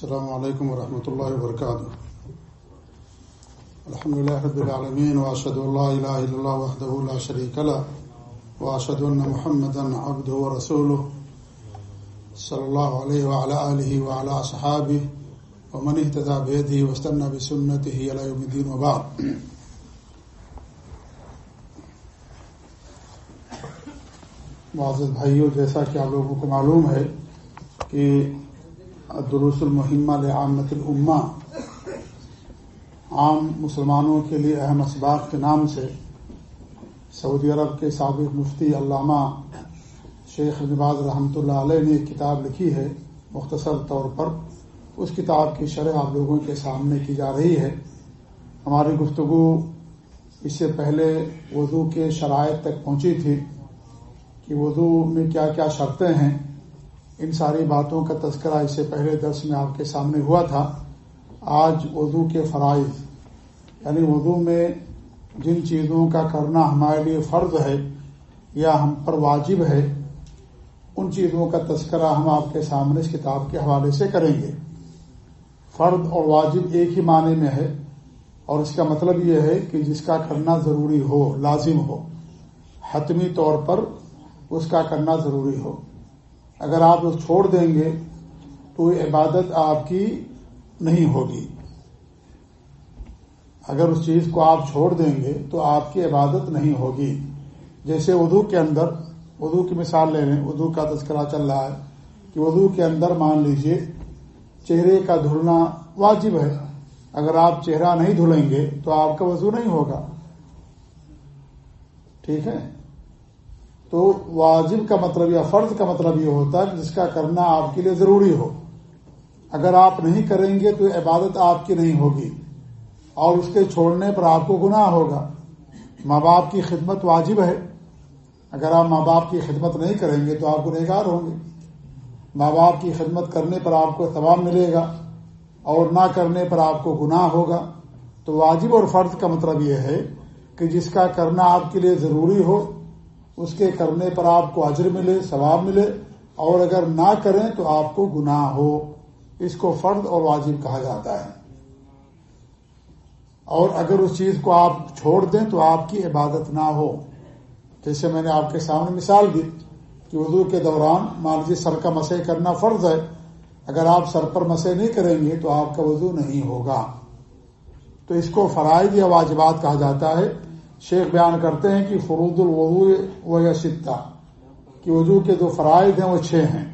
السلام علیکم ورحمۃ اللہ وبرکاتہ الحمد لله رب العالمين واشهد ان لا اله الا الله وحده لا شريك له واشهد ان محمدا عبده ورسوله صلى الله عليه وعلى اله وعلى اصحابه ومن اهتدى بهديه واستنى بسنته الى يوم الدين وبعد. معزز بھائیوں جیسا کہ آپ لوگوں کو معلوم ہے کہ دروس المحمہ لعامت الامہ۔ عام مسلمانوں کے لیے اہم اسباق کے نام سے سعودی عرب کے سابق مفتی علامہ شیخ نواز رحمۃ اللہ علیہ نے ایک کتاب لکھی ہے، مختصر طور پر۔ اس کتاب کی شرح آپ لوگوں کے سامنے کی جا رہی ہے۔ ہماری گفتگو اس سے پہلے وضو کے شرائط تک پہنچی تھی کہ وضو میں کیا کیا شرطیں ہیں۔ ان ساری باتوں کا تذکرہ اس سے پہلے درس میں آپ کے سامنے ہوا تھا۔ آج وضو کے فرائض یعنی وضو میں جن چیزوں کا کرنا ہمارے لیے فرض ہے یا ہم پر واجب ہے، ان چیزوں کا تذکرہ ہم آپ کے سامنے اس کتاب کے حوالے سے کریں گے۔ فرد اور واجب ایک ہی معنی میں ہے اور اس کا مطلب یہ ہے کہ جس کا کرنا ضروری ہو، لازم ہو، حتمی طور پر اس کا کرنا ضروری ہو۔ اگر آپ اس چھوڑ دیں گے تو عبادت آپ کی نہیں ہوگی۔ اگر اس چیز کو آپ چھوڑ دیں گے تو آپ کی عبادت نہیں ہوگی۔ جیسے اردو کے اندر اردو کی مثال لے لیں۔ اردو کا تذکرہ چل رہا ہے کہ اردو کے اندر مان لیجیے، چہرے کا دھلنا واجب ہے۔ اگر آپ چہرہ نہیں دھلیں گے تو آپ کا وضو نہیں ہوگا۔ ٹھیک ہے؟ تو واجب کا مطلب یا فرض کا مطلب یہ ہوتا ہے جس کا کرنا آپ کے لیے ضروری ہو۔ اگر آپ نہیں کریں گے تو عبادت آپ کی نہیں ہوگی۔ اور اس کے چھوڑنے پر آپ کو گناہ ہوگا۔ ماں باپ کی خدمت واجب ہے۔ اگر آپ ماں باپ کی خدمت نہیں کریں گے تو آپ گنہگار ہوں گے۔ ماں باپ کی خدمت کرنے پر آپ کو تمام ملے گا۔ اور نہ کرنے پر آپ کو گناہ ہوگا۔ تو واجب اور فرض کا مطلب یہ ہے کہ جس کا کرنا آپ کے لیے ضروری ہو اس کے کرنے پر آپ کو اجر ملے، ثواب ملے، اور اگر نہ کریں تو آپ کو گناہ ہو۔ اس کو فرد اور واجب کہا جاتا ہے۔ اور اگر اس چیز کو آپ چھوڑ دیں تو آپ کی عبادت نہ ہو۔ جیسے میں نے آپ کے سامنے مثال دی کہ اردو کے دوران مان لیجیے سر کا مسئلہ کرنا فرض ہے۔ اگر آپ سر پر مسئلہ نہیں کریں گے تو آپ کا وضو نہیں ہوگا۔ تو اس کو فرائض یا واجبات کہا جاتا ہے۔ شیخ بیان کرتے ہیں کہ فرود الوضو و یا سطح کہ وضو کے جو فرائض ہیں، وہ چھ ہیں۔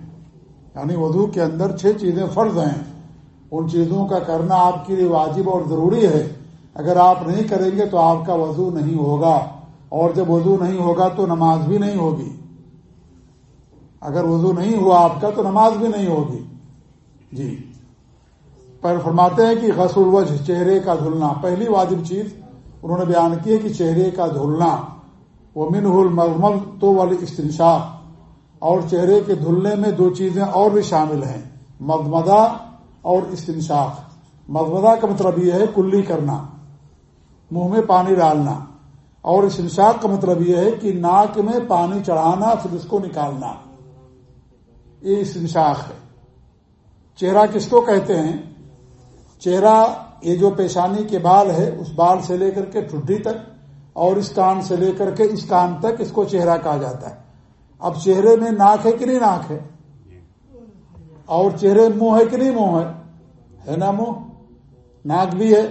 یعنی وضو کے اندر چھ چیزیں فرض ہیں۔ ان چیزوں کا کرنا آپ کے لیے واجب اور ضروری ہے۔ اگر آپ نہیں کریں گے تو آپ کا وضو نہیں ہوگا۔ اور جب وضو نہیں ہوگا تو نماز بھی نہیں ہوگی۔ اگر وضو نہیں ہوا آپ کا تو نماز بھی نہیں ہوگی۔ جی۔ پر فرماتے ہیں کہ غسل وجہ چہرے کا دھلنا، پہلی واجب چیز انہوں نے بیان کی ہے کہ چہرے کا دھلنا وہ من المغمل تو والی استنشاق، اور چہرے کے دھلنے میں دو چیزیں اور بھی شامل ہیں مدمدہ اور استنشاق۔ مدمدہ کا مطلب یہ ہے کلی کرنا، منہ میں پانی ڈالنا، اور استنشاق کا مطلب یہ ہے کہ ناک میں پانی چڑھانا، پھر اس کو نکالنا۔ یہ استنشاق ہے۔ چہرہ کس کو کہتے ہیں؟ چہرہ یہ جو پیشانی کے بال ہے، اس بال سے لے کر کے ٹھڈی تک اور اس کان سے لے کر کے اس کان تک اس کو چہرہ کہا جاتا ہے۔ اب چہرے میں ناک ہے کہ نہیں ناک ہے؟ اور چہرے منہ ہے کہ نہیں منہ ہے؟ ہے نا منہ؟ ناک بھی ہے۔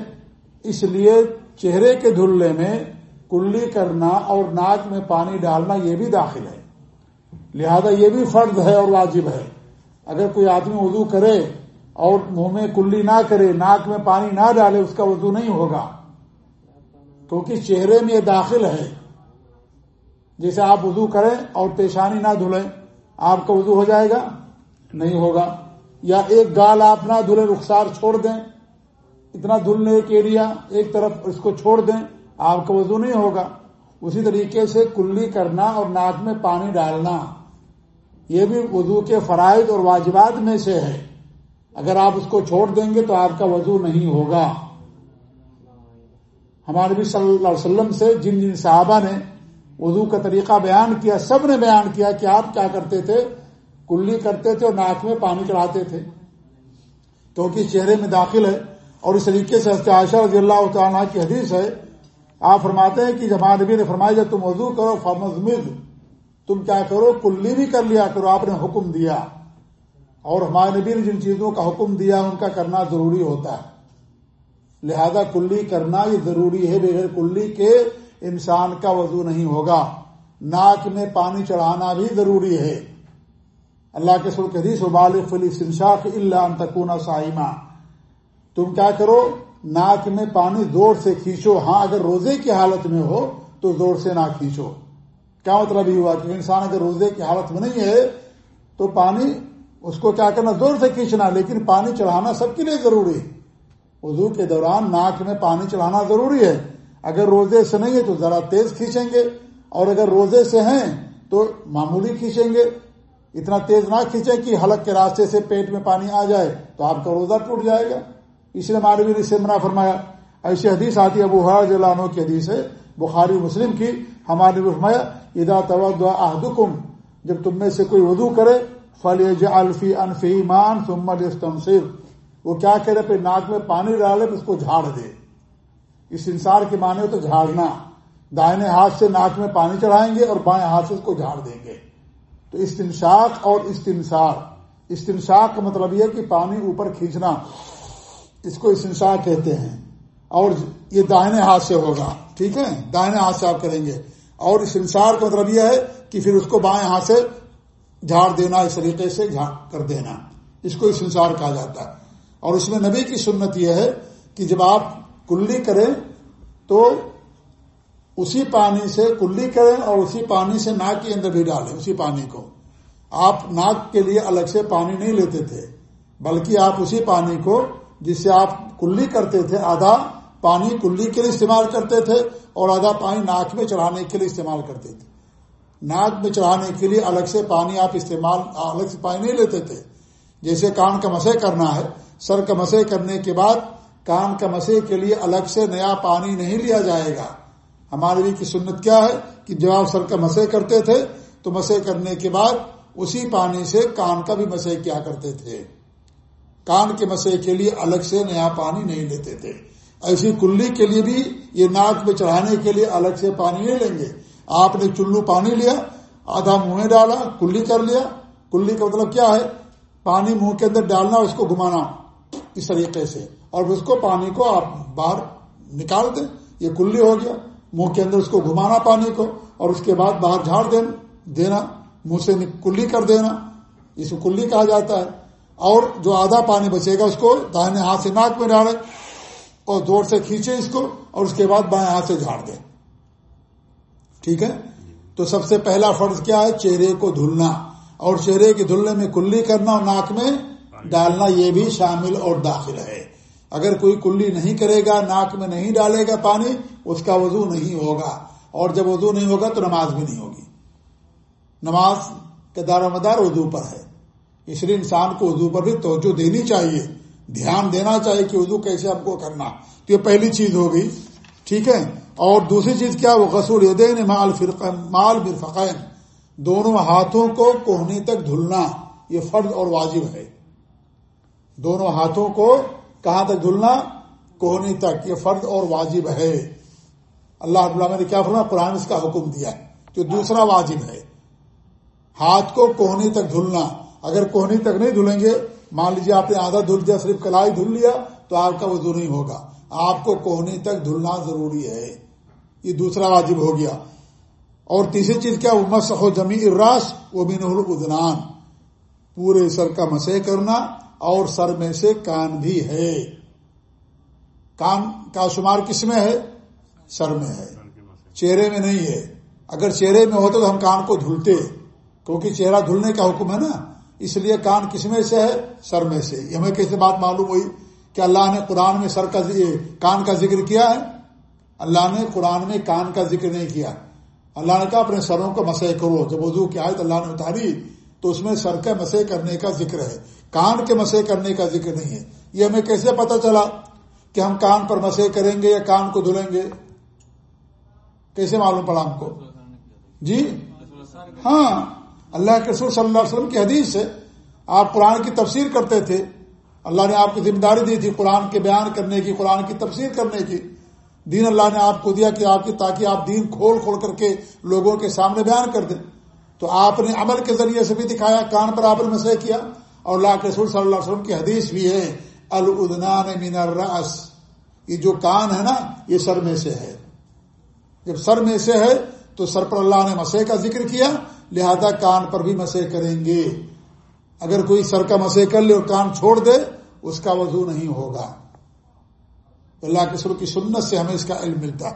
اس لیے چہرے کے دھلنے میں کلی کرنا اور ناک میں پانی ڈالنا یہ بھی داخل ہے۔ لہذا یہ بھی فرض ہے اور واجب ہے۔ اگر کوئی آدمی وضو کرے اور منہ میں کلی نہ کرے، ناک میں پانی نہ ڈالے، اس کا وضو نہیں ہوگا۔ کیونکہ چہرے میں یہ داخل ہے۔ جیسے آپ وضو کریں اور پیشانی نہ دھلیں، آپ کا وضو ہو جائے گا؟ نہیں ہوگا۔ یا ایک گال آپ نہ دھلیں، رخسار چھوڑ دیں۔ اتنا دھلنے ایک ایریا ایک طرف اس کو چھوڑ دیں، آپ کا وضو نہیں ہوگا۔ اسی طریقے سے کلی کرنا اور ناک میں پانی ڈالنا، یہ بھی وضو کے فرائض اور واجبات میں سے ہے۔ اگر آپ اس کو چھوڑ دیں گے تو آپ کا وضو نہیں ہوگا۔ ہمارے نبی صلی اللہ علیہ وسلم سے جن جن صحابہ نے وضو کا طریقہ بیان کیا، سب نے بیان کیا کہ آپ کیا کرتے تھے؟ کلی کرتے تھے اور ناک میں پانی چڑھاتے تھے۔ کیونکہ چہرے میں داخل ہے۔ اور اس طریقے سے عائشہ رضی اللہ تعالیٰ کی حدیث ہے۔ آپ فرماتے ہیں کہ جب نبی نے فرمایا، جب تم وضو کرو فمزمد تم کیا کرو؟ کلی بھی کر لیا کرو، آپ نے حکم دیا۔ اور ہمارے نبی نے جن چیزوں کا حکم دیا ان کا کرنا ضروری ہوتا ہے۔ لہذا کلی کرنا یہ ضروری ہے، بغیر کلی کے انسان کا وضو نہیں ہوگا۔ ناک میں پانی چڑھانا بھی ضروری ہے۔ اللہ کے سر حدیث ابال فلی سنشاف اللہ انتقون سائمہ تم کیا کرو، ناک میں پانی زور سے کھینچو۔ ہاں اگر روزے کی حالت میں ہو تو زور سے نہ کھینچو۔ کیا مطلب یہ ہوا کہ انسان اگر روزے کی حالت میں نہیں ہے تو پانی اس کو کیا کرنا زور سے کھینچنا، لیکن پانی چڑھانا سب کے لیے ضروری ہے۔ وضو کے دوران ناک میں پانی چڑھانا ضروری ہے۔ اگر روزے سے نہیں ہے تو ذرا تیز کھینچیں گے، اور اگر روزے سے ہیں تو معمولی کھینچیں گے۔ اتنا تیز نہ کھینچیں کہ حلق کے راستے سے پیٹ میں پانی آ جائے تو آپ کا روزہ ٹوٹ جائے گا۔ اس لیے ماروی نے اسے منع فرمایا۔ ایسی حدیث آتی ہے بخار عنہ کی حدیث ہے، بخاری مسلم کی۔ ہمارے فرمایا ادا تو جب تم میں سے کوئی وضو کرے فل الفی انفی مان تمصر وہ کیا کرے پہ ناک میں پانی ڈالے اس کو جھاڑ دے۔ اس انسان کے معنی تو جھاڑنا۔ دائنے ہاتھ سے ناک میں پانی چڑھائیں گے اور بائیں ہاتھ سے اس کو جھاڑ دیں گے۔ تو استنشاق اور استنسار استنشاق کا مطلب یہ کہ پانی اوپر کھینچنا۔ اس کو استنشاق کہتے ہیں۔ اور یہ داہنے ہاتھ سے ہوگا۔ ٹھیک ہے؟ داہنے ہاتھ سے آپ کریں گے۔ اور اس انسار کا مطلب یہ ہے کہ پھر اس کو بائیں ہاتھ سے جھاڑ دینا اس طریقے سے، جھاڑ کر دینا۔ اس کو اس انسار کہا جاتا ہے۔ اور اس میں نبی کی سنت یہ ہے کہ جب آپ کلی کریں تو اسی پانی سے کلی کریں اور اسی پانی سے ناک کے اندر بھی ڈالیں، اسی پانی کو۔ آپ ناک کے لیے الگ سے پانی نہیں لیتے تھے، بلکہ آپ اسی پانی کو جس سے آپ کلی کرتے تھے، آدھا پانی کلی کے لیے استعمال کرتے تھے اور آدھا پانی ناک میں چڑھانے کے لیے استعمال کرتے تھے۔ ناک میں چڑھانے کے لیے الگ سے پانی آپ استعمال الگ سے پانی نہیں لیتے تھے۔ جیسے کان کا مسے کرنا ہے، سر کا مسے کرنے کے بعد کان کا مسے کے لیے الگ سے نیا پانی نہیں لیا جائے گا۔ ہمارے بھی کی سنت کیا ہے کہ جب آپ سر کا مسے کرتے تھے، تو مسے کرنے کے بعد اسی پانی سے کان کا بھی مسے کیا کرتے تھے۔ کان کے مسے کے لیے الگ سے نیا پانی نہیں لیتے تھے۔ ایسی کلی کے لیے بھی یہ ناک میں چڑھانے کے لیے الگ سے پانی نہیں لیں گے۔ آپ نے چلو پانی لیا، آدھا منہ میں ڈالا، کلی کر لیا۔ کلی کا مطلب کیا ہے؟ پانی منہ کے اندر ڈالنا، اس کو گھمانا، اس طریقے سے۔ اور اس کو پانی کو آپ باہر نکال دیں، یہ کلی ہو گیا۔ منہ کے اندر اس کو گھمانا پانی کو، اور اس کے بعد باہر جھاڑ دینا دینا، منہ سے کلی کر دینا۔ اس کو کلی کہا جاتا ہے۔ اور جو آدھا پانی بچے گا، اس کو داہنے ہاتھ سے ناک میں ڈالے اور زور سے کھینچے اس کو، اور اس کے بعد بائیں ہاتھ سے جھاڑ دیں۔ ٹھیک ہے؟ تو سب سے پہلا فرض کیا ہے؟ چہرے کو دھلنا۔ اور چہرے کے دھلنے میں کلی کرنا اور ناک میں ڈالنا، یہ بھی شامل اور داخل ہے۔ اگر کوئی کلی نہیں کرے گا، ناک میں نہیں ڈالے گا پانی، اس کا وضو نہیں ہوگا۔ اور جب وضو نہیں ہوگا تو نماز بھی نہیں ہوگی۔ نماز کا دار و مدار اردو پر ہے۔ اس لیے انسان کو اردو پر بھی توجہ دینی چاہیے۔ دھیان دینا چاہیے کہ اردو کیسے ہم کو کرنا۔ تو یہ پہلی چیز ہوگی۔ ٹھیک ہے؟ اور دوسری چیز کیا وہ غسول دین مال مال برفقین دونوں ہاتھوں کو کوہنی تک دھلنا، یہ فرض اور واجب ہے۔ دونوں ہاتھوں کو کہاں تک دھلنا؟ کوہنی تک، یہ فرض اور واجب ہے۔ اللہ اللہ نے کیا فرما قرآن اس کا حکم دیا ہے جو دوسرا واجب ہے۔ ہاتھ کو کوہنی تک دھلنا۔ اگر کوہنی تک نہیں دھلیں گے، مان لیجیے آپ نے آدھا دھل دیا صرف کلائی دھل لیا، تو آپ کا وضو نہیں ہوگا۔ آپ کو کوہنی تک دھلنا ضروری ہے۔ یہ دوسرا واجب ہو گیا۔ اور تیسری چیز کیا؟ امت ہو جمی اراس وہ بین الدنان پورے سر کا مسے کرنا اور سر میں سے کان بھی ہے۔ کان کا شمار کس میں ہے؟ سر میں ہے۔ چہرے میں نہیں ہے۔ اگر چہرے میں ہوتا تو ہم کان کو دھلتے، کیونکہ چہرہ دھلنے کا حکم ہے نا۔ اس لیے کان کس میں سے ہے؟ سر میں سے۔ ہمیں کیسے بات معلوم ہوئی کہ اللہ نے قرآن میں سر کا کان کا ذکر کیا ہے؟ اللہ نے قرآن میں کان کا ذکر نہیں کیا۔ اللہ نے کہا اپنے سروں کو مسے کرو۔ جب وضو کی آئے اللہ نے اتاری تو اس میں سر کے مسے کرنے کا ذکر ہے۔ کان کے مسے کرنے کا ذکر نہیں ہے۔ یہ ہمیں کیسے پتا چلا کہ ہم کان پر مسے کریں گے یا کان کو دھلیں گے؟ کیسے معلوم پڑا ہم کو؟ جی؟ ہاں۔ اللہ کے رسول صلی اللہ علیہ وسلم کی حدیث سے آپ قرآن کی تفسیر کرتے تھے۔ اللہ نے آپ کو ذمہ داری دی تھی قرآن کے بیان کرنے کی، قرآن کی تفسیر کرنے کی۔ دین اللہ نے آپ کو دیا کہ آپ کی تاکہ آپ دین کھول کھول کر کے لوگوں کے سامنے بیان کر دیں۔ تو آپ نے عمل کے ذریعے سے بھی دکھایا، کان پر آپ نے مسئلہ کیا۔ اور اللہ کے رسول صلی اللہ علیہ وسلم کی حدیث بھی ہے الدنان من الرأس۔ یہ جو کان ہے نا، یہ سر میں سے ہے۔ جب سر میں سے ہے، تو سر پر اللہ نے مسے کا ذکر کیا، لہذا کان پر بھی مسے کریں گے۔ اگر کوئی سر کا مسے کر لے اور کان چھوڑ دے، اس کا وضو نہیں ہوگا۔ اللہ کے سر کی سنت سے ہمیں اس کا علم ملتا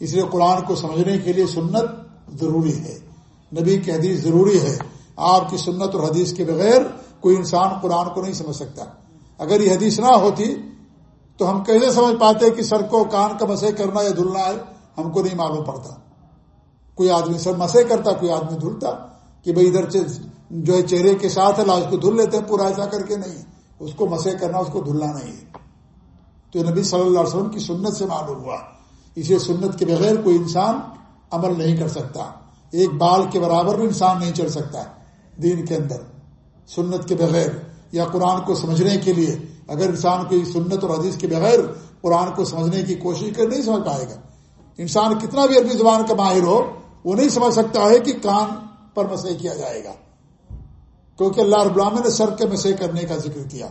اس لیے قرآن کو سمجھنے کے لیے سنت ضروری ہے۔ نبی کی حدیث ضروری ہے۔ آپ کی سنت اور حدیث کے بغیر کوئی انسان قرآن کو نہیں سمجھ سکتا۔ اگر یہ حدیث نہ ہوتی تو ہم کیسے سمجھ پاتے کہ سر کو کان کا مسے کرنا یا دھلنا ہے؟ ہم کو نہیں معلوم پڑتا۔ کوئی آدمی سر مسے کرتا، کوئی آدمی دھلتا کہ بھائی ادھر جو ہے چہرے کے ساتھ ہے لاش کو دھل لیتے ہیں، پورا ایسا کر کے نہیں۔ اس کو مسے کرنا، اس کو دھلنا نہیں ہے۔ تو نبی صلی اللہ علیہ وسلم کی سنت سے معلوم ہوا۔ اسے سنت کے بغیر کوئی انسان عمل نہیں کر سکتا۔ ایک بال کے برابر بھی انسان نہیں چل سکتا دین کے اندر۔ سنت کے بغیر یا قرآن کو سمجھنے کے لیے۔ اگر انسان کوئی سنت اور حدیث کے بغیر قرآن کو سمجھنے کی کوشش کر نہیں سمجھ پائے گا۔ انسان کتنا بھی عربی زبان کا ماہر ہو، وہ نہیں سمجھ سکتا ہے کہ کان پر مسئلہ کیا جائے گا۔ کیونکہ اللہ رب العالمین نے سر کے مسئلے کرنے کا ذکر کیا۔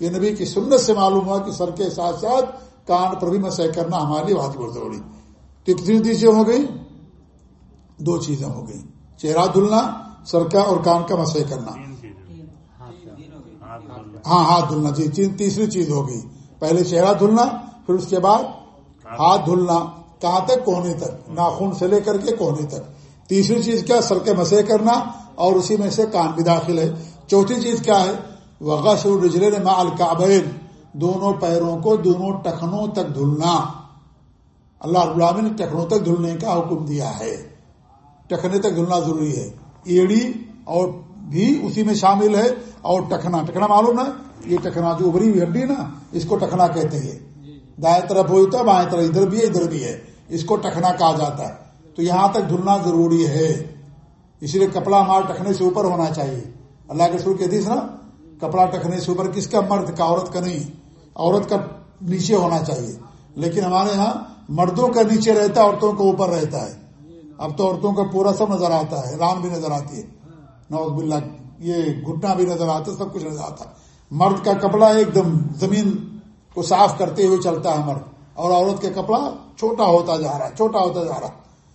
یہ نبی کی سنت سے معلوم ہوا کہ سر کے ساتھ ساتھ کان پر بھی مسئلہ کرنا ہمارے لیے بہت بہت ضروری تو کتنی چیزیں ہو گئی دو چیزیں ہو گئی چہرہ دھلنا سر کا اور کان کا مسئلہ کرنا۔ ہاں ہاتھ دھلنا جی تیسری چیز ہوگی پہلے چہرہ دھلنا پھر اس کے بعد ہاتھ دھلنا۔ کہاں تک؟ کونے تک۔ ناخن سے لے کر کے کونے تک۔ تیسری چیز کیا؟ سر کے مسے کرنا اور اسی میں سے کان بھی داخل ہے۔ چوتھی چیز کیا ہے؟ وغش رجل مال کابین دونوں پیروں کو دونوں ٹخنوں تک دھلنا۔ اللہ رب نے ٹخنوں تک دھلنے کا حکم دیا ہے۔ ٹخنے تک دھلنا ضروری ہے۔ ایڑی اور بھی اسی میں شامل ہے اور ٹکنا۔ ٹکنا معلوم ہے؟ یہ ٹکنا جو ابری ہوئی ہڈی نا، اس کو ٹکنا کہتے ہیں۔ دائیں طرف ہوتا ہے بائیں طرف، ادھر بھی ہے، ادھر بھی ہے۔ اس کو ٹکنا کہا جاتا ہے۔ تو یہاں تک دھلنا ضروری ہے۔ اسی لیے کپڑا ہمارا ٹکنے سے اوپر ہونا چاہیے۔ اللہ کے سر کے حدیث نا کپڑا ٹکنے سے اوپر کس کا مرد کا عورت کا نہیں، عورت کا نیچے ہونا چاہیے۔ لیکن ہمارے ہاں مردوں کا نیچے رہتا ہے، عورتوں کا اوپر رہتا ہے۔ اب تو عورتوں کا پورا سب نظر آتا ہے رام بھی نظر آتی ہے۔ نوز باللہ، یہ گھٹنا بھی نظر آتا ہے سب کچھ نظر آتا۔ ہے مرد کا کپڑا ایک دم زمین کو صاف کرتے ہوئے چلتا ہے مرد، اور عورت کا کپڑا چھوٹا ہوتا جا رہا ہے، چھوٹا ہوتا جا رہا۔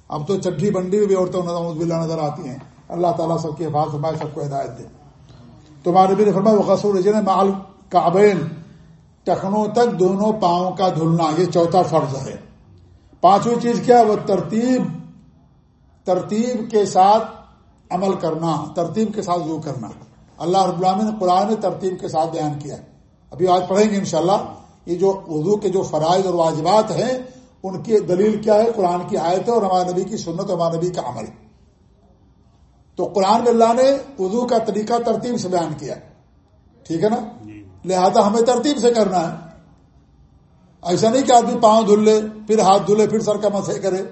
اب تو چڈی بنڈی میں بھی عورتوں نوز نظر آتی ہیں۔ اللہ تعالیٰ سب کے حفاظ سب کو ہدایت دے۔ تمہارے بھی فرما وقصور مال کابین ٹخنوں تک دونوں پاؤں کا دھلنا، یہ چوتھا فرض ہے۔ پانچویں چیز کیا؟ وہ ترتیب ترتیب کے ساتھ عمل کرنا، ترتیب کے ساتھ وہ کرنا۔ اللہ رب العالمین نے قرآن میں ترتیب کے ساتھ بیان کیا ابھی آج پڑھیں گے انشاءاللہ۔ یہ جو اردو کے جو فرائض اور واجبات ہیں، ان کی دلیل کیا ہے؟ قرآن کی آیت اور ہمارے نبی کی سنت ہمارے نبی کا عمل۔ تو قرآن میں اللہ نے اردو کا طریقہ ترتیب سے بیان کیا ٹھیک ہے نا؟ جی۔ لہذا ہمیں ترتیب سے کرنا ہے۔ ایسا نہیں کہ آدمی پاؤں دھل لے پھر ہاتھ دھلے پھر سر کا مسے کرے۔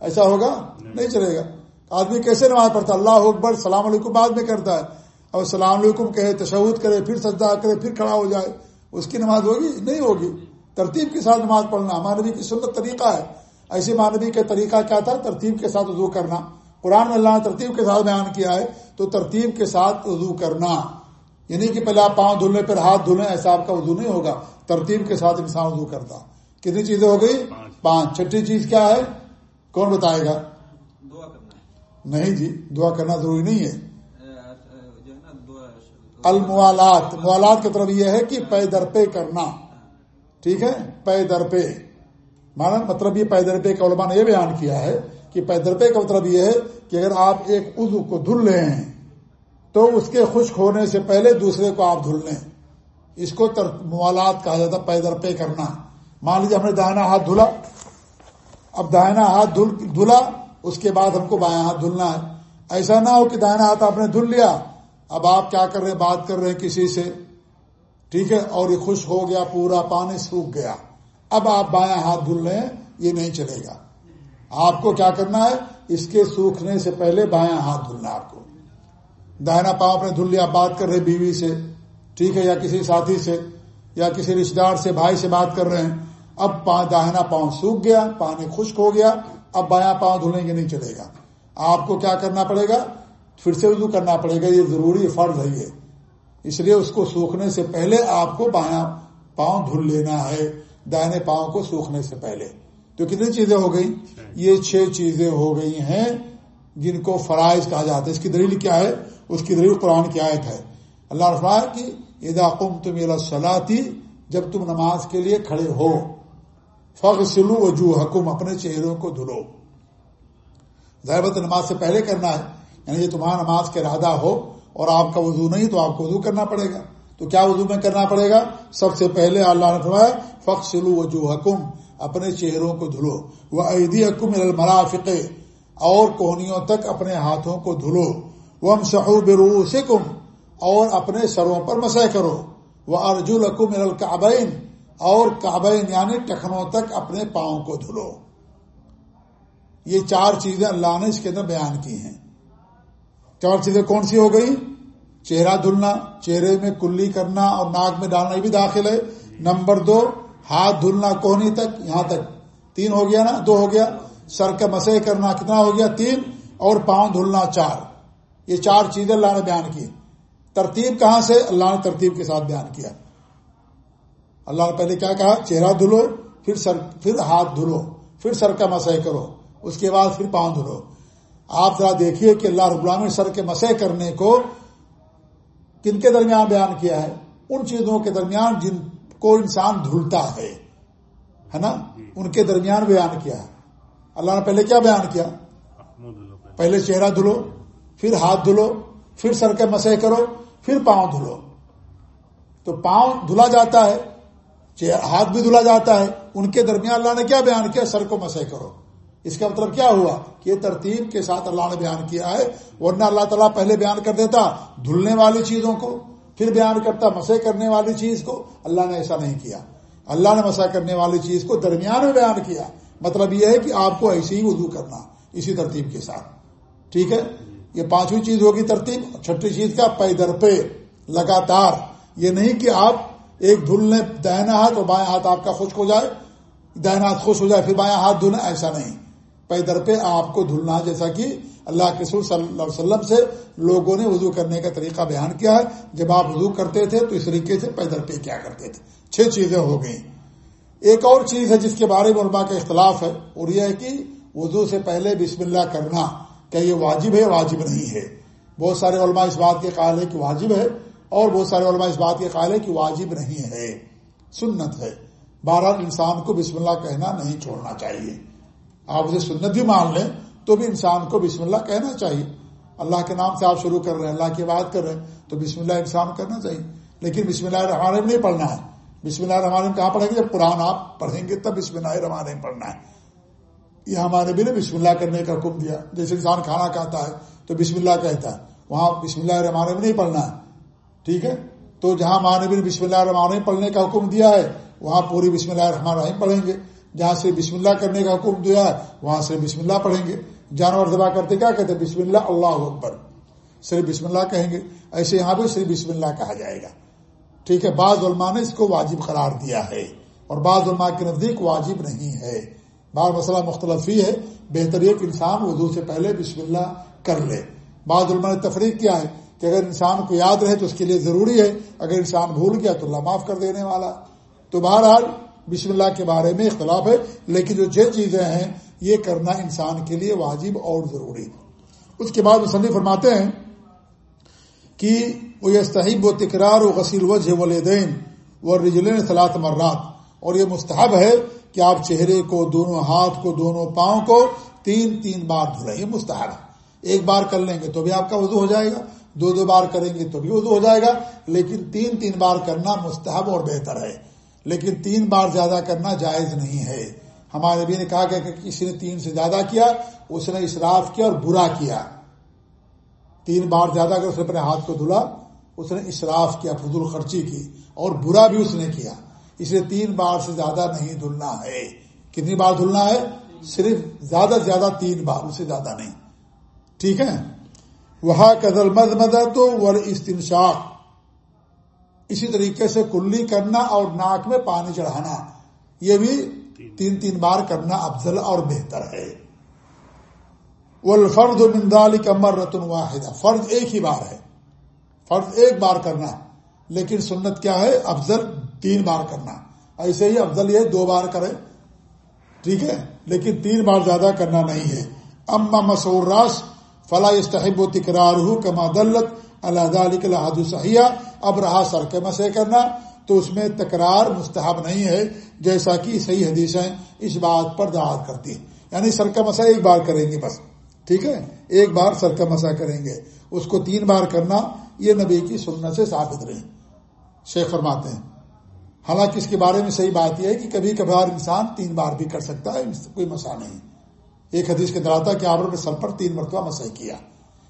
ایسا ہوگا؟ نہیں۔ چلے گا۔ آدمی کیسے نماز پڑھتا اللہ اکبر السلام علیکم بعد میں کرتا ہے۔ اور السلام علیکم کہے تشود کرے پھر سجدہ کرے پھر کھڑا ہو جائے اس کی نماز ہوگی؟ نہیں ہوگی۔ ترتیب کے ساتھ نماز پڑھنا مانوی کی سنت طریقہ ہے۔ ایسی مانوی کا طریقہ کیا تھا؟ ترتیب کے ساتھ وضو کرنا۔ قرآن اللہ نے ترتیب کے ساتھ بیان کیا ہے تو ترتیب کے ساتھ وضو کرنا۔ یعنی کہ پہلے آپ پاؤں دھلنے پھر ہاتھ دھلیں ایسا آپ کا وضو نہیں ہوگا۔ ترتیب کے ساتھ انسان وضو کرتا۔ کتنی چیزیں ہو گئی؟ پانچ۔ چھٹی چیز کیا ہے؟ کون بتائے گا؟ نہیں جی دعا کرنا ضروری نہیں ہے۔ الموالات۔ موالات کا مطلب یہ ہے کہ پے در پے کرنا۔ ٹھیک ہے؟ پے در پے۔ مانا مطلب یہ پے در پے کا علماء نے یہ بیان کیا ہے کہ پے در پے کا مطلب یہ ہے کہ اگر آپ ایک عضو کو دھل رہے ہیں، تو اس کے خشک ہونے سے پہلے دوسرے کو آپ دھل لیں۔ اس کو موالات کہا جاتا پے در پے کرنا۔ مان لیجیے ہم نے دائنا ہاتھ دھلا۔ اب دائنا ہاتھ دھلا، اس کے بعد ہم کو بایاں ہاتھ دھلنا ہے۔ ایسا نہ ہو کہ دائنا ہاتھ آپ نے دھل لیا۔ اب آپ کیا کر رہے ہیں؟ بات کر رہے ہیں کسی سے۔ ٹھیک ہے، اور یہ خوش ہو گیا، پورا پانی سوکھ گیا۔ اب آپ بایاں ہاتھ دھل رہے ہیں یہ نہیں چلے گا۔ آپ کو کیا کرنا ہے؟ اس کے سوکھنے سے پہلے بایاں ہاتھ دھلنا آپ کو۔ دائنا پاؤں اپنے دھل لیا، بات کر رہے بیوی سے، ٹھیک ہے، یا کسی ساتھی سے، یا کسی رشتے دار سے، بھائی سے بات کر رہے ہیں۔ اب داہنا پاؤں سوکھ گیا پانی خشک ہو گیا، اب بایاں پاؤں دھلیں گے، نہیں چلے گا۔ آپ کو کیا کرنا پڑے گا؟ پھر سے وضو کرنا پڑے گا، یہ ضروری فرض ہے یہ۔ اس لیے اس کو سوکھنے سے پہلے آپ کو بایاں پاؤں دھل لینا ہے دائنے پاؤں کو سوکھنے سے پہلے۔ تو کتنی چیزیں ہو گئی یہ چھ چیزیں ہو گئی ہیں جن کو فرائض کہا جاتا ہے۔ اس کی دلیل کیا ہے؟ اس کی دلیل قرآن کی آیت ہے۔ اللہ رفا کی ادا قم تم سلاتی جب تم نماز کے لیے کھڑے ہو فخ سلو وجو حکم اپنے چہروں کو دھلو۔ ضربت نماز سے پہلے کرنا ہے یعنی یہ تمہارا نماز کا ارادہ ہو اور آپ کا وضو نہیں تو آپ کو وضو کرنا پڑے گا۔ تو کیا وضو میں کرنا پڑے گا؟ سب سے پہلے اللہ نے فرمایا فخ سلو وجو حکم اپنے چہروں کو دھلو۔ وہ عیدی حکم المرافق۔ اور کوہنیوں تک اپنے ہاتھوں کو دھلو۔ وہ ہم شہو برو اور اپنے سروں پر مسح کرو۔ وہ ارجل حکم القابین اور کابین یعنی ٹخنوں تک اپنے پاؤں کو دھلو۔ یہ چار چیزیں اللہ نے اس کے اندر بیان کی ہیں۔ چار چیزیں کون سی ہو گئی چہرہ دھلنا، چہرے میں کلی کرنا اور ناک میں ڈالنا، یہ بھی داخل ہے۔ نمبر دو ہاتھ دھلنا کونی تک، یہاں تک۔ تین ہو گیا نا، دو ہو گیا۔ سر کا مسئلہ کرنا کتنا ہو گیا؟ تین اور پاؤں دھلنا چار۔ یہ چار چیزیں اللہ نے بیان کی۔ ترتیب کہاں سے؟ اللہ نے ترتیب کے ساتھ بیان کیا۔ اللہ نے پہلے کیا کہا؟ چہرہ دھلو، پھر سر، پھر ہاتھ دھلو، پھر سر کا مسئلہ کرو۔ اس کے بعد پھر پاؤں دھلو۔ آپ ذرا دیکھیے کہ اللہ رب العالمین سر کے مسئلہ کرنے کو کن کے درمیان بیان کیا ہے؟ ان چیزوں کے درمیان جن کو انسان دھلتا ہے ہے نا؟ ان کے درمیان بیان کیا ہے۔ اللہ نے پہلے کیا بیان کیا؟ پہلے چہرہ دھلو، پھر ہاتھ دھلو، پھر سر کے مسئلہ کرو، پھر پاؤں دھلو۔ تو پاؤں دھلا جاتا ہے ہاتھ بھی دھلا جاتا ہے۔ ان کے درمیان اللہ نے کیا بیان کیا؟ سر کو مسئلہ کرو۔ اس کا مطلب کیا ہوا؟ کہ یہ ترتیب کے ساتھ اللہ نے بیان کیا ہے، ورنہ اللہ تعالیٰ پہلے بیان کر دیتا دھلنے والی چیزوں کو۔ پھر بیان کرتا مسے کرنے والی چیز کو اللہ نے ایسا نہیں کیا۔ اللہ نے مسا کرنے والی چیز کو درمیان میں بیان کیا۔ مطلب یہ ہے کہ آپ کو ایسے ہی وضو کرنا اسی ترتیب کے ساتھ۔ ٹھیک ہے؟ یہ پانچویں چیز ہوگی ترتیب۔ چھٹی چیز کا پیدر پہ لگاتار۔ یہ نہیں کہ آپ ایک دھلنے دہنا ہاتھ اور بائیں ہاتھ آپ کا خشک ہو جائے۔ دہنا ہاتھ خوش ہو جائے، پھر بائیں ہاتھ دھلنا، ایسا نہیں۔ پیدر پہ آپ کو دھلنا جیسا کہ اللہ کے سور صلی اللہ علیہ وسلم سے لوگوں نے وضو کرنے کا طریقہ بیان کیا ہے۔ جب آپ وضو کرتے تھے تو اس طریقے سے پیدر پہ کیا کرتے تھے۔ چھ چیزیں ہو گئیں۔ ایک اور چیز ہے جس کے بارے میں علماء کا اختلاف ہے اور یہ ہے کہ وضو سے پہلے بسم اللہ کرنا کیا یہ واجب ہے واجب نہیں ہے۔ بہت سارے علماء اس بات کے قائل ہے کہ واجب ہے اور بہت سارے علماء اس بات کے قائل ہے کہ واجب نہیں ہے۔ سنت ہے۔ بہرحال انسان کو بسم اللہ کہنا نہیں چھوڑنا چاہیے۔ آپ اسے سنت بھی مان لیں۔ تو بھی انسان کو بسم اللہ کہنا چاہیے اللہ کے نام سے آپ شروع کر رہے ہیں اللہ کی بات کر رہے ہیں تو بسم اللہ انسان کرنا چاہیے لیکن بسم اللہ الرحمن نہیں پڑھنا ہے بسم اللہ الرحمن کہاں پڑھیں گے جب قرآن آپ پڑھیں گے تب بسم اللہ الرحمن پڑھنا ہے یہ ہمارے بھی نے بسم اللہ کرنے کا حکم دیا جیسے انسان کھانا کھاتا ہے تو بسم اللہ کہتا ہے وہاں بسم اللہ الرحمن نہیں پڑھنا ہے ٹھیک ہے تو جہاں ماں بھی نے بسم اللہ الرحمن پڑھنے کا حکم دیا ہے وہاں پوری بسم اللہ الرحمن الرحیم پڑھیں گے جہاں سے بسم اللہ کرنے کا حکم دیا ہے وہاں سے بسم اللہ پڑھیں گے جانور ذبح کرتے کیا کہتے بسم اللہ اللہ اکبر۔ صرف بسم اللہ کہیں گے۔ ایسے یہاں بھی صرف بسم اللہ کہا جائے گا۔ ٹھیک ہے، بعض علماء نے اس کو واجب قرار دیا ہے اور بعض علماء کے نزدیک واجب نہیں ہے۔ بعض مسئلہ مختلف ہی ہے۔ بہتر ایک انسان وضو سے پہلے بسم اللہ کر لے۔ بعض علماء نے تفریح کیا ہے کہ اگر انسان کو یاد رہے تو اس کے لیے ضروری ہے۔ اگر انسان بھول گیا تو اللہ معاف کر دینے والا۔ تو بہرحال بسم اللہ کے بارے میں اختلاف ہے، لیکن جو چھ چیزیں ہیں یہ کرنا انسان کے لیے واجب اور ضروری۔ اس کے بعد مصنف فرماتے ہیں کہ وہ یہ صحیح و تکرار و غسیل وجہ والدین و رجلین صلاح مرات۔ اور یہ مستحب ہے کہ آپ چہرے کو، دونوں ہاتھ کو، دونوں پاؤں کو تین تین بار دھلیں یہ مستحب ہے۔ ایک بار کر لیں گے تو بھی آپ کا وضو ہو جائے گا۔ دو دو بار کریں گے تو بھی وضو ہو جائے گا۔ لیکن تین تین بار کرنا مستحب اور بہتر ہے۔ لیکن تین بار زیادہ کرنا جائز نہیں ہے۔ ہمارے نبی نے کہا کہ کسی نے تین سے زیادہ کیا، اس نے اسراف کیا اور برا کیا۔ تین بار زیادہ اگر اس نے اپنے ہاتھ کو دھلا، اس نے اسراف کیا، فضول خرچی کی اور برا بھی اس نے کیا۔ اس لیے تین بار سے زیادہ نہیں دھلنا ہے۔ کتنی بار دھلنا ہے؟ صرف زیادہ سے زیادہ تین بار، اس سے زیادہ نہیں۔ ٹھیک ہے؟ وہاں قدر مد مدد تو ور استنشاق اسی طریقے سے کلی کرنا اور ناک میں پانی چڑھانا۔ یہ بھی تین تین بار کرنا افضل اور بہتر ہے۔ فرد مندال کمر رتن واحدہ۔ فرض ایک ہی بار ہے۔ فرض ایک بار کرنا۔ لیکن سنت کیا ہے؟ افضل تین بار کرنا۔ ایسے ہی افضل یہ دو بار کرے۔ ٹھیک ہے؟ لیکن تین بار زیادہ کرنا نہیں ہے۔ اما مسور راس فلاح استحب و تکرار ہو کما دلت اللہ علیہ صحیح اب رہا سر کے مسے کرنا۔ تو اس میں تکرار مستحب نہیں ہے، جیسا کہ صحیح حدیثیں اس بات پر دعات کرتی ہیں۔ یعنی سر کا مسا ایک بار کریں گے بس۔ ٹھیک ہے؟ ایک بار سر کا مسا کریں گے۔ اس کو تین بار کرنا یہ نبی کی سنت سے ثابت رہی شیخ فرماتے ہیں، حالانکہ اس کے بارے میں صحیح بات یہ ہے کہ کبھی کبھار انسان تین بار بھی کر سکتا ہے کوئی مسا نہیں۔ ایک حدیث کے دراتا کہ آپ نے سر پر تین مرتبہ مسئلہ کیا۔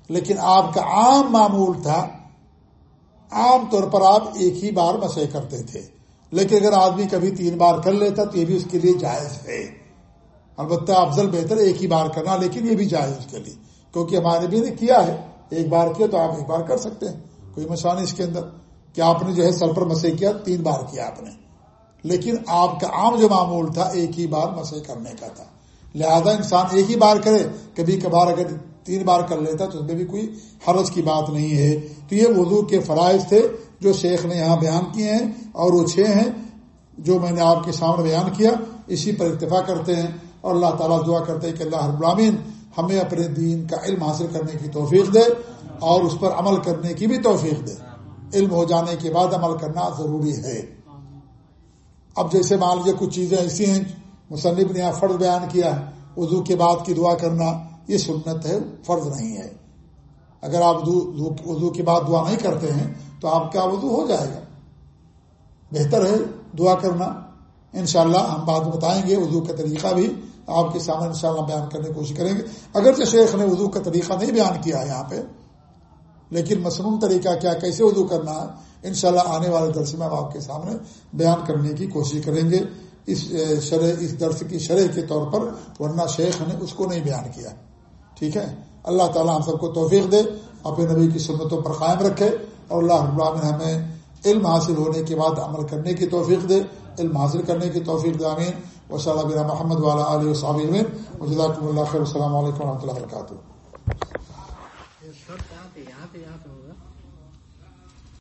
لیکن آپ کا عام معمول تھا عام طور پر آپ ایک ہی بار مسئلہ کرتے تھے۔ لیکن اگر آدمی کبھی تین بار کر لیتا تو یہ بھی اس کے لیے جائز ہے۔ البتہ افضل بہتر ایک ہی بار کرنا، لیکن یہ بھی جائز اس کے لیے۔ کیونکہ ہمارے بھی نے کیا ہے، ایک بار کیا تو آپ ایک بار کر سکتے ہیں۔ کوئی مسئلہ نہیں اس کے اندر۔ کہ آپ نے جو ہے سر پر مسے کیا، تین بار کیا آپ نے۔ لیکن آپ کا عام جو معمول تھا، ایک ہی بار مسے کرنے کا تھا۔ لہذا انسان ایک ہی بار کرے، کبھی کبھار اگر تین بار کر لیتا تو اس میں بھی کوئی حرض کی بات نہیں ہے۔ تو یہ وضو کے فرائض تھے جو شیخ نے یہاں بیان کیے ہیں اور وہ چھ ہیں جو میں نے آپ کے سامنے بیان کیا۔ اسی پر اتفاق کرتے ہیں اور اللہ تعالیٰ دعا کرتے ہیں کہ اللہ العالمین ہمیں اپنے دین کا علم حاصل کرنے کی توفیق دے اور اس پر عمل کرنے کی بھی توفیق دے۔ علم ہو جانے کے بعد عمل کرنا ضروری ہے۔ اب جیسے مان لیجیے کچھ چیزیں ایسی ہیں، مصنف نے یہاں فرض بیان کیا وضو کے بعد کی دعا کرنا یہ سنت ہے، فرض نہیں ہے۔ اگر آپ وضو کے بعد دعا نہیں کرتے ہیں، تو آپ کا وضو ہو جائے گا۔ بہتر ہے دعا کرنا۔ انشاءاللہ ہم بات بتائیں گے وضو کا طریقہ بھی۔ آپ کے سامنے انشاءاللہ بیان کرنے کی کوشش کریں گے۔ اگرچہ شیخ نے وضو کا طریقہ نہیں بیان کیا ہے یہاں پہ، لیکن مصنون طریقہ کیا، کیسے وضو کرنا ہے، انشاءاللہ آنے والے درس میں ہم آپ کے سامنے بیان کرنے کی کوشش کریں گے۔ اس شرح، اس درس کی شرح کے طور پر، ورنہ شیخ نے اس کو نہیں بیان کیا۔ ٹھیک ہے؟ اللہ تعالیٰ ہم سب کو توفیق دے، اپنے نبی کی سنتوں پر قائم رکھے اور اللہ ہمیں علم حاصل ہونے کے بعد عمل کرنے کی توفیق دے، علم حاصل کرنے کی توفیق دے امین و اللہ محمد والا علیہ وصاب اللہ خیر، السلام علیکم و رحمۃ اللہ وبرکاتہ۔